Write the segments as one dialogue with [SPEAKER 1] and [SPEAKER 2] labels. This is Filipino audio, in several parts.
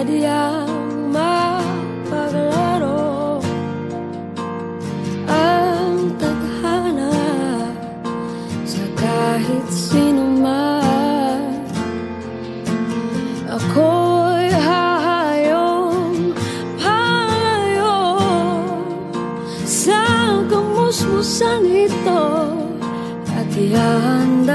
[SPEAKER 1] sadyang mapaglaro ang tadhana sa kahit sino man ako'y hahayong palayo sa kamusmusan ito at ihanda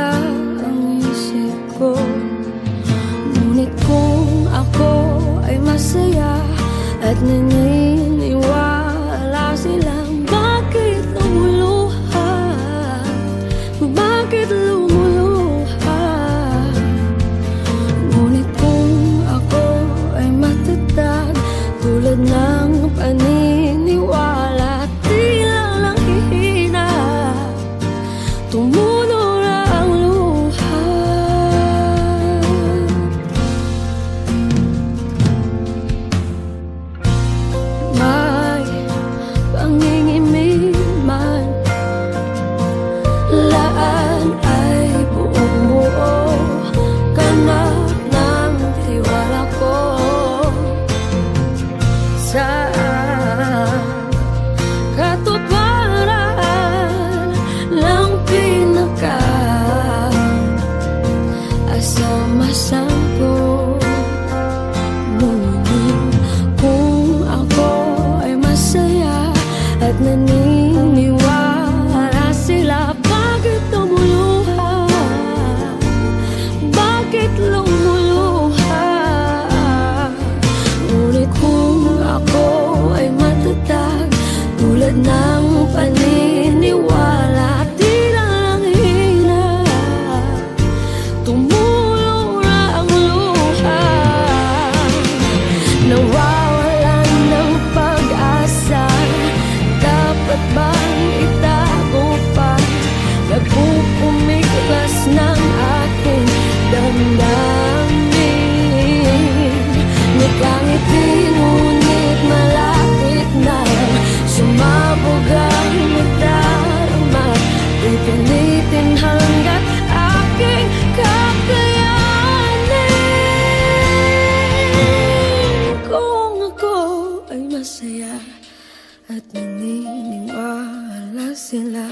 [SPEAKER 1] ulitin hanggat aking kakayanin Kung ay masaya at naniniwala sila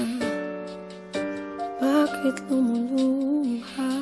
[SPEAKER 1] Bakit lumuluha?